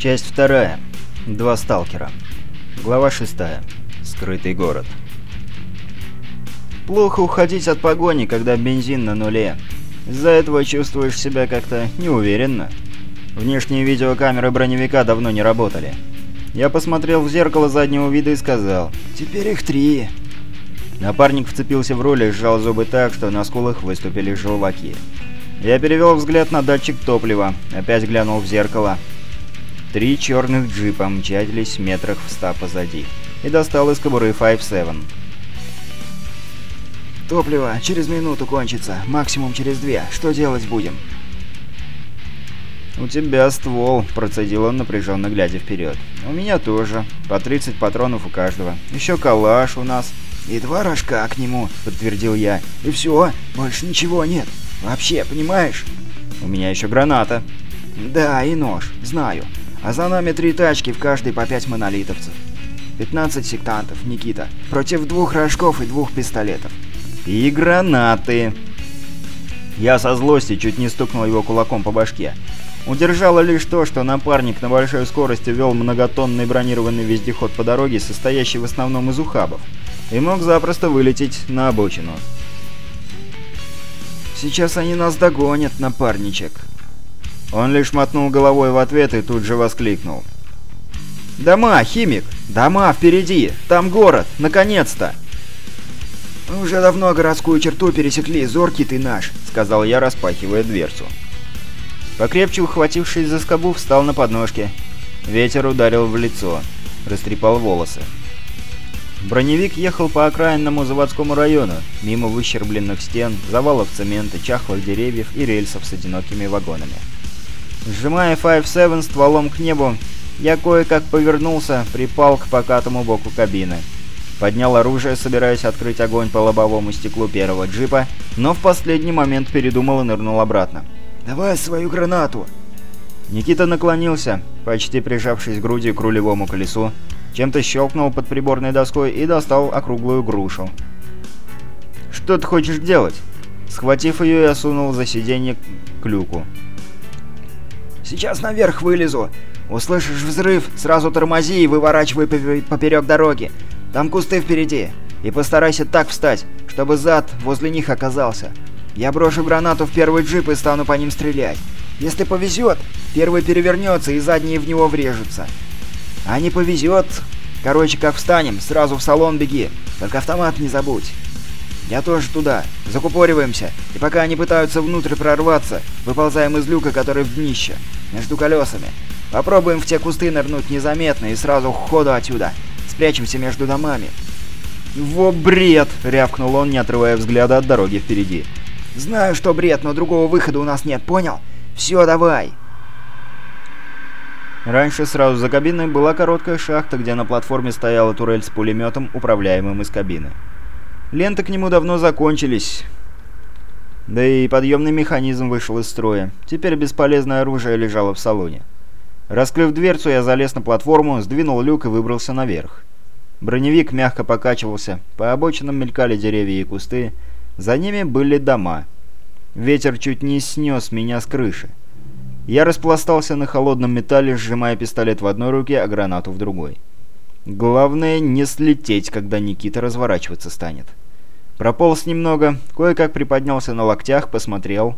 Часть вторая. Два сталкера. Глава шестая. Скрытый город. Плохо уходить от погони, когда бензин на нуле. Из-за этого чувствуешь себя как-то неуверенно. Внешние видеокамеры броневика давно не работали. Я посмотрел в зеркало заднего вида и сказал «Теперь их три». Напарник вцепился в руль и сжал зубы так, что на скулах выступили желваки. Я перевел взгляд на датчик топлива, опять глянул в зеркало. Три черных джипа мчались метрах в ста позади. И достал из кобуры 5-7. «Топливо через минуту кончится, максимум через две. Что делать будем?» «У тебя ствол», — процедил он, напряженно глядя вперед. «У меня тоже. По 30 патронов у каждого. Еще калаш у нас». «И два рожка к нему», — подтвердил я. «И все, больше ничего нет. Вообще, понимаешь?» «У меня еще граната». «Да, и нож. Знаю. А за нами три тачки, в каждой по пять монолитовцев. 15 сектантов, Никита, против двух рожков и двух пистолетов. И гранаты. Я со злости чуть не стукнул его кулаком по башке. Удержало лишь то, что напарник на большой скорости вел многотонный бронированный вездеход по дороге, состоящий в основном из ухабов, и мог запросто вылететь на обочину. «Сейчас они нас догонят, напарничек», он лишь мотнул головой в ответ и тут же воскликнул. «Дома, химик! Дома впереди! Там город! Наконец-то!» «Мы уже давно городскую черту пересекли, зоркий ты наш», — сказал я, распахивая дверцу. Покрепче ухватившись за скобу, встал на подножке. Ветер ударил в лицо, растрепал волосы. Броневик ехал по окраинному заводскому району, мимо выщербленных стен, завалов цемента, чахлых деревьев и рельсов с одинокими вагонами. Сжимая 5-7 стволом к небу, я кое-как повернулся, припал к покатому боку кабины. Поднял оружие, собираясь открыть огонь по лобовому стеклу первого джипа, но в последний момент передумал и нырнул обратно. «Давай свою гранату!» Никита наклонился, почти прижавшись грудью к рулевому колесу, чем-то щелкнул под приборной доской и достал округлую грушу. «Что ты хочешь делать?» Схватив ее, я сунул за сиденье к люку. Сейчас наверх вылезу. Услышишь взрыв, сразу тормози и выворачивай поперек дороги. Там кусты впереди. И постарайся так встать, чтобы зад возле них оказался. Я брошу гранату в первый джип и стану по ним стрелять. Если повезет, первый перевернется и задние в него врежутся. А не повезет... Короче, как встанем, сразу в салон беги. Только автомат не забудь. Я тоже туда. Закупориваемся. И пока они пытаются внутрь прорваться, выползаем из люка, который в днище между колесами. Попробуем в те кусты нырнуть незаметно и сразу ходу отсюда. Спрячемся между домами. «Во бред!» — рявкнул он, не отрывая взгляда от дороги впереди. «Знаю, что бред, но другого выхода у нас нет, понял? Все, давай!» Раньше сразу за кабиной была короткая шахта, где на платформе стояла турель с пулеметом, управляемым из кабины. Ленты к нему давно закончились, да и подъемный механизм вышел из строя. Теперь бесполезное оружие лежало в салоне. Раскрыв дверцу, я залез на платформу, сдвинул люк и выбрался наверх. Броневик мягко покачивался, по обочинам мелькали деревья и кусты, за ними были дома. Ветер чуть не снес меня с крыши. Я распластался на холодном металле, сжимая пистолет в одной руке, а гранату в другой. Главное не слететь, когда Никита разворачиваться станет. Прополз немного, кое-как приподнялся на локтях, посмотрел.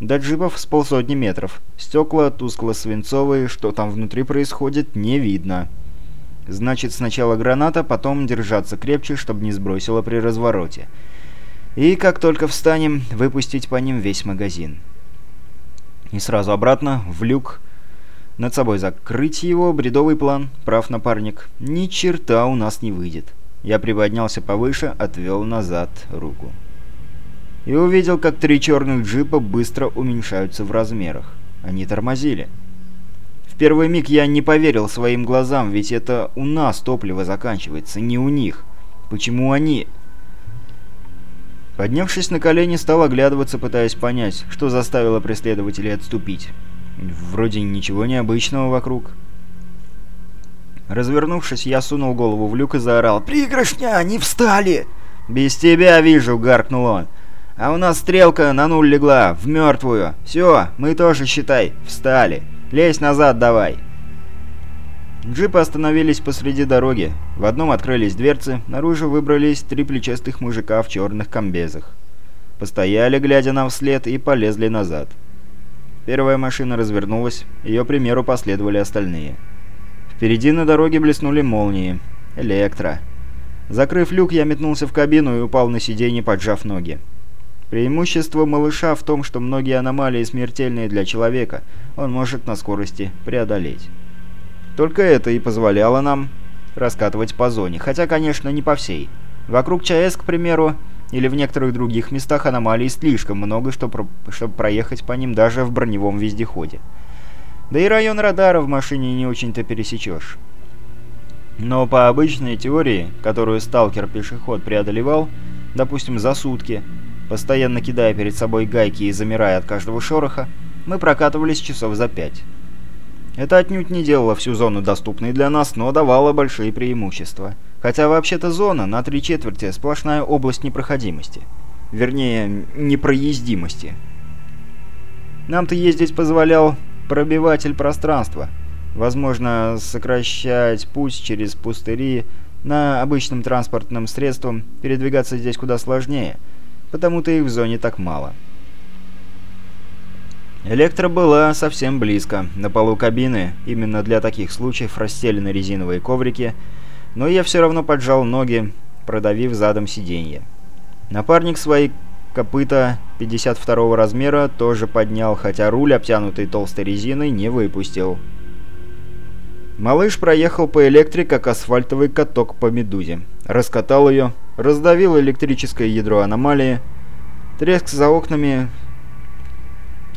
До джипов с полсотни метров. Стекла тускло-свинцовые, что там внутри происходит, не видно. Значит, сначала граната, потом держаться крепче, чтобы не сбросило при развороте. И как только встанем, выпустить по ним весь магазин. И сразу обратно, в люк. Над собой закрыть его, бредовый план, прав напарник. Ни черта у нас не выйдет. Я приподнялся повыше, отвел назад руку. И увидел, как три черных джипа быстро уменьшаются в размерах. Они тормозили. В первый миг я не поверил своим глазам, ведь это у нас топливо заканчивается, не у них. Почему они... Поднявшись на колени, стал оглядываться, пытаясь понять, что заставило преследователей отступить. Вроде ничего необычного вокруг. Развернувшись, я сунул голову в люк и заорал. «Пригоршня! Они встали!» «Без тебя вижу!» — гаркнул он. «А у нас стрелка на нуль легла, в мертвую. Все, мы тоже, считай, встали. Лезь назад давай!» Джипы остановились посреди дороги. В одном открылись дверцы, наружу выбрались три плечастых мужика в черных комбезах. Постояли, глядя нам вслед, и полезли назад. Первая машина развернулась, ее примеру последовали остальные. Впереди на дороге блеснули молнии. Электро. Закрыв люк, я метнулся в кабину и упал на сиденье, поджав ноги. Преимущество малыша в том, что многие аномалии смертельные для человека он может на скорости преодолеть. Только это и позволяло нам раскатывать по зоне, хотя, конечно, не по всей. Вокруг ЧАЭС, к примеру, или в некоторых других местах аномалий слишком много, чтобы, проехать по ним даже в броневом вездеходе. Да и район радара в машине не очень-то пересечешь. Но по обычной теории, которую сталкер-пешеход преодолевал, допустим, за сутки, постоянно кидая перед собой гайки и замирая от каждого шороха, мы прокатывались часов за пять. Это отнюдь не делало всю зону доступной для нас, но давало большие преимущества. Хотя вообще-то зона на три четверти сплошная область непроходимости. Вернее, непроездимости. Нам-то ездить позволял пробиватель пространства. Возможно, сокращать путь через пустыри на обычным транспортным средством передвигаться здесь куда сложнее, потому-то их в зоне так мало. Электро была совсем близко. На полу кабины, именно для таких случаев, расстелены резиновые коврики, но я все равно поджал ноги, продавив задом сиденье. Напарник свои копыта 52 размера тоже поднял, хотя руль, обтянутый толстой резиной, не выпустил. Малыш проехал по электре, как асфальтовый каток по медузе. Раскатал ее, раздавил электрическое ядро аномалии. Треск за окнами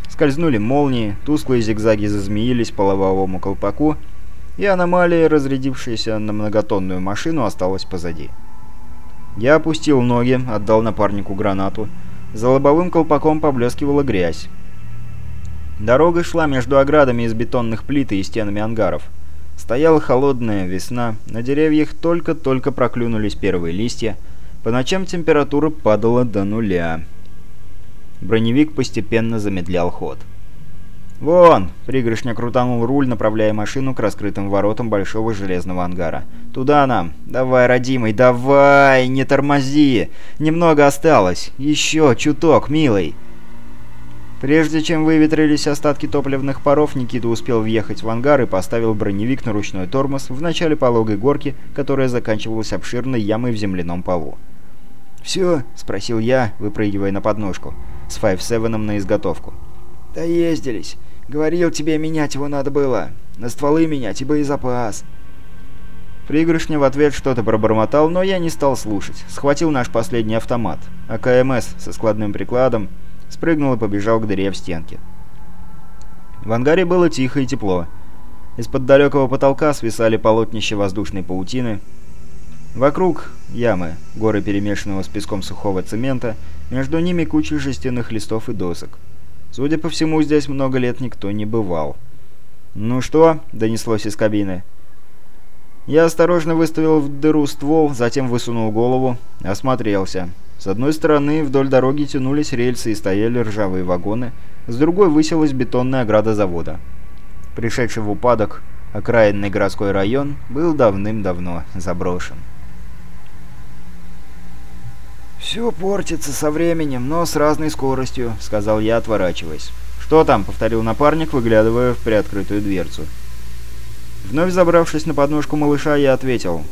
Скользнули молнии, тусклые зигзаги зазмеились по лобовому колпаку, и аномалия, разрядившаяся на многотонную машину, осталась позади. Я опустил ноги, отдал напарнику гранату. За лобовым колпаком поблескивала грязь. Дорога шла между оградами из бетонных плит и стенами ангаров. Стояла холодная весна, на деревьях только-только проклюнулись первые листья, по ночам температура падала до нуля. Броневик постепенно замедлял ход. «Вон!» — пригоршня крутанул руль, направляя машину к раскрытым воротам большого железного ангара. «Туда нам! Давай, родимый, давай! Не тормози! Немного осталось! Еще чуток, милый!» Прежде чем выветрились остатки топливных паров, Никита успел въехать в ангар и поставил броневик на ручной тормоз в начале пологой горки, которая заканчивалась обширной ямой в земляном полу. «Все?» — спросил я, выпрыгивая на подножку с 5-7 на изготовку. «Доездились. Говорил тебе, менять его надо было. На стволы менять и боезапас». Пригоршня в ответ что-то пробормотал, но я не стал слушать. Схватил наш последний автомат. АКМС со складным прикладом, спрыгнул и побежал к дыре в стенке. В ангаре было тихо и тепло. Из-под далекого потолка свисали полотнища воздушной паутины, Вокруг ямы, горы перемешанного с песком сухого цемента, между ними куча жестяных листов и досок. Судя по всему, здесь много лет никто не бывал. «Ну что?» — донеслось из кабины. Я осторожно выставил в дыру ствол, затем высунул голову, осмотрелся. С одной стороны вдоль дороги тянулись рельсы и стояли ржавые вагоны, с другой высилась бетонная ограда завода. Пришедший в упадок окраинный городской район был давным-давно заброшен. «Все портится со временем, но с разной скоростью», — сказал я, отворачиваясь. «Что там?» — повторил напарник, выглядывая в приоткрытую дверцу. Вновь забравшись на подножку малыша, я ответил.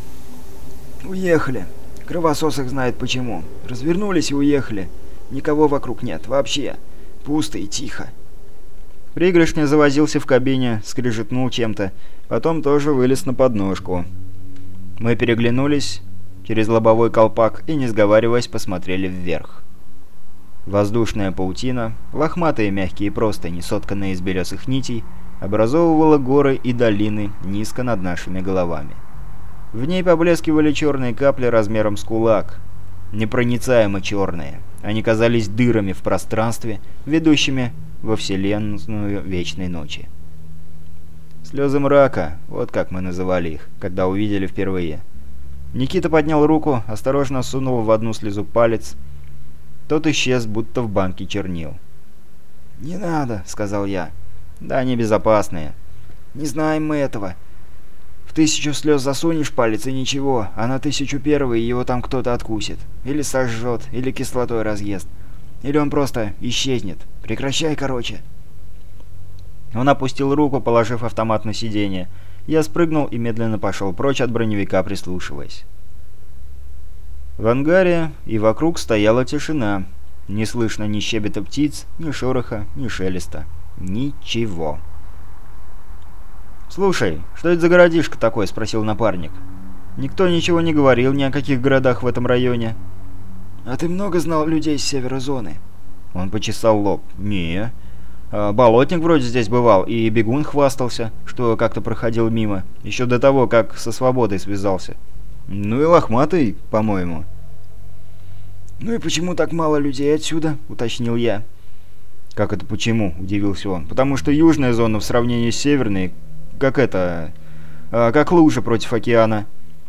«Уехали. Кровосос их знает почему. Развернулись и уехали. Никого вокруг нет. Вообще. Пусто и тихо». Пригоршня завозился в кабине, скрежетнул чем-то, потом тоже вылез на подножку. Мы переглянулись через лобовой колпак и, не сговариваясь, посмотрели вверх. Воздушная паутина, лохматые мягкие простыни, сотканные из белесых нитей, образовывала горы и долины низко над нашими головами. В ней поблескивали черные капли размером с кулак, непроницаемо черные. Они казались дырами в пространстве, ведущими во вселенную вечной ночи. Слезы мрака, вот как мы называли их, когда увидели впервые. Никита поднял руку, осторожно сунул в одну слезу палец. Тот исчез, будто в банке чернил. «Не надо», — сказал я. «Да, они безопасные». «Не знаем мы этого». тысячу слез засунешь палец и ничего, а на тысячу первый его там кто-то откусит. Или сожжет, или кислотой разъест. Или он просто исчезнет. Прекращай, короче. Он опустил руку, положив автомат на сиденье. Я спрыгнул и медленно пошел прочь от броневика, прислушиваясь. В ангаре и вокруг стояла тишина. Не слышно ни щебета птиц, ни шороха, ни шелеста. Ничего. «Слушай, что это за городишко такой?» — спросил напарник. «Никто ничего не говорил ни о каких городах в этом районе». «А ты много знал людей с севера зоны?» Он почесал лоб. «Не. А, болотник вроде здесь бывал, и бегун хвастался, что как-то проходил мимо, еще до того, как со свободой связался. Ну и лохматый, по-моему». «Ну и почему так мало людей отсюда?» — уточнил я. «Как это почему?» — удивился он. «Потому что южная зона в сравнении с северной, как это... А, как лужа против океана.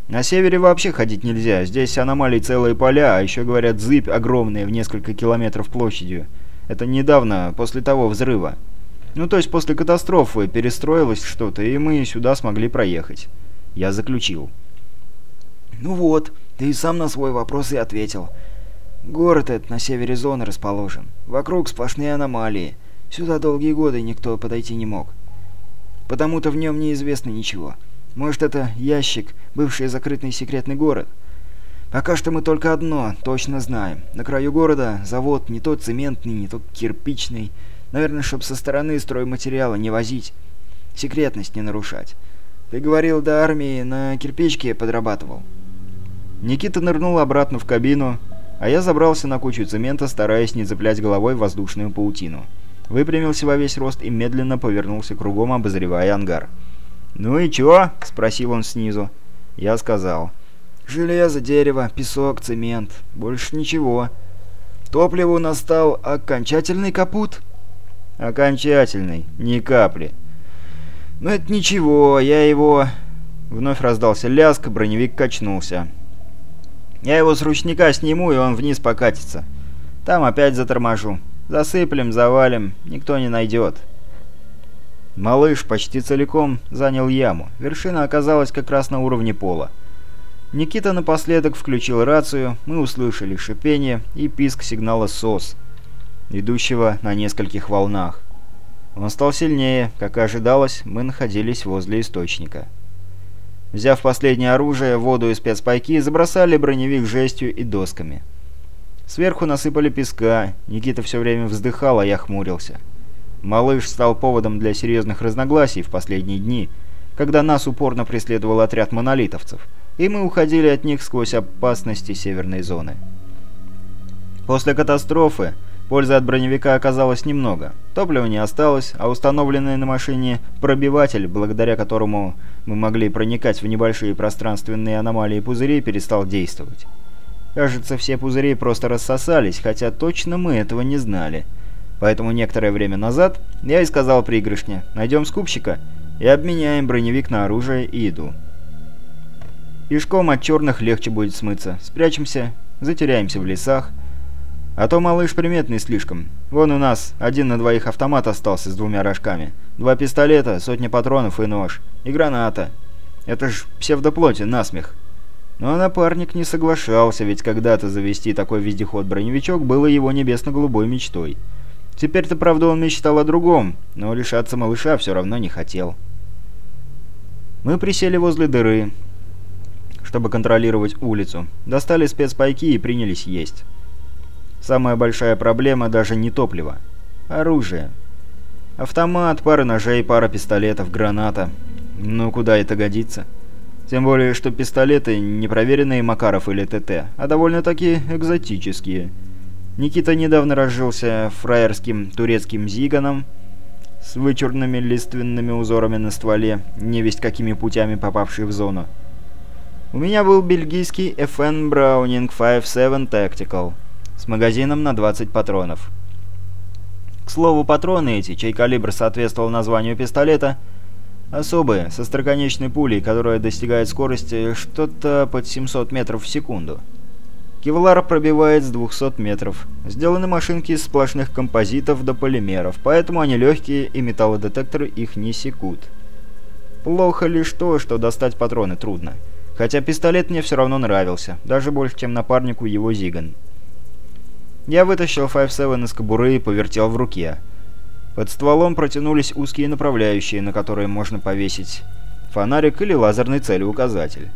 На севере вообще ходить нельзя, здесь аномалий целые поля, а еще, говорят, зыбь огромная в несколько километров площадью. Это недавно, после того взрыва. Ну, то есть после катастрофы перестроилось что-то, и мы сюда смогли проехать. Я заключил. «Ну вот, ты и сам на свой вопрос и ответил. Город этот на севере зоны расположен. Вокруг сплошные аномалии. Сюда долгие годы никто подойти не мог. Потому-то в нем неизвестно ничего. Может, это ящик, бывший закрытый секретный город? Пока что мы только одно точно знаем. На краю города завод не то цементный, не то кирпичный. Наверное, чтобы со стороны стройматериала не возить. Секретность не нарушать. Ты говорил, до армии на кирпичке подрабатывал. Никита нырнул обратно в кабину, а я забрался на кучу цемента, стараясь не цеплять головой воздушную паутину. Выпрямился во весь рост и медленно повернулся кругом, обозревая ангар. «Ну и чё?» — спросил он снизу. Я сказал. «Железо, дерево, песок, цемент. Больше ничего. Топливу настал окончательный капут?» «Окончательный. Ни капли». «Ну это ничего, я его...» Вновь раздался ляск, броневик качнулся. Я его с ручника сниму, и он вниз покатится. Там опять заторможу. Засыплем, завалим, никто не найдет. Малыш почти целиком занял яму. Вершина оказалась как раз на уровне пола. Никита напоследок включил рацию, мы услышали шипение и писк сигнала СОС, идущего на нескольких волнах. Он стал сильнее, как и ожидалось, мы находились возле источника. Взяв последнее оружие, воду и спецпайки, забросали броневик жестью и досками. Сверху насыпали песка, Никита все время вздыхал, а я хмурился. Малыш стал поводом для серьезных разногласий в последние дни, когда нас упорно преследовал отряд монолитовцев, и мы уходили от них сквозь опасности северной зоны. После катастрофы Пользы от броневика оказалось немного. Топлива не осталось, а установленный на машине пробиватель, благодаря которому мы могли проникать в небольшие пространственные аномалии пузырей, перестал действовать. Кажется, все пузыри просто рассосались, хотя точно мы этого не знали. Поэтому некоторое время назад я и сказал пригрышне, найдем скупщика и обменяем броневик на оружие и еду. Пешком от черных легче будет смыться. Спрячемся, затеряемся в лесах, а то малыш приметный слишком. Вон у нас один на двоих автомат остался с двумя рожками. Два пистолета, сотня патронов и нож. И граната. Это ж псевдоплоти, насмех. Но напарник не соглашался, ведь когда-то завести такой вездеход-броневичок было его небесно-голубой мечтой. Теперь-то, правда, он мечтал о другом, но лишаться малыша все равно не хотел. Мы присели возле дыры, чтобы контролировать улицу. Достали спецпайки и принялись есть. Самая большая проблема даже не топливо. Оружие. Автомат, пара ножей, пара пистолетов, граната. Ну, куда это годится? Тем более, что пистолеты не проверенные Макаров или ТТ, а довольно-таки экзотические. Никита недавно разжился фраерским турецким зиганом с вычурными лиственными узорами на стволе, невесть какими путями попавший в зону. У меня был бельгийский FN Browning 5.7 Tactical с магазином на 20 патронов. К слову, патроны эти, чей калибр соответствовал названию пистолета, особые, со строконечной пулей, которая достигает скорости что-то под 700 метров в секунду. Кевлар пробивает с 200 метров. Сделаны машинки из сплошных композитов до полимеров, поэтому они легкие и металлодетекторы их не секут. Плохо лишь то, что достать патроны трудно. Хотя пистолет мне все равно нравился, даже больше, чем напарнику его Зиган. Я вытащил 5.7 из кобуры и повертел в руке. Под стволом протянулись узкие направляющие, на которые можно повесить фонарик или лазерный целеуказатель.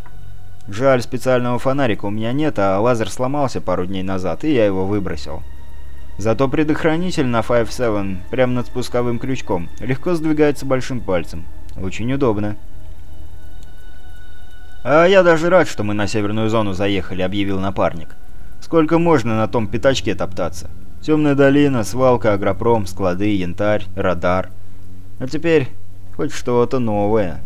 Жаль, специального фонарика у меня нет, а лазер сломался пару дней назад, и я его выбросил. Зато предохранитель на 5.7 прямо над спусковым крючком легко сдвигается большим пальцем. Очень удобно. «А я даже рад, что мы на северную зону заехали», — объявил напарник. «Сколько можно на том пятачке топтаться? Темная долина, свалка, агропром, склады, янтарь, радар. А теперь хоть что-то новое».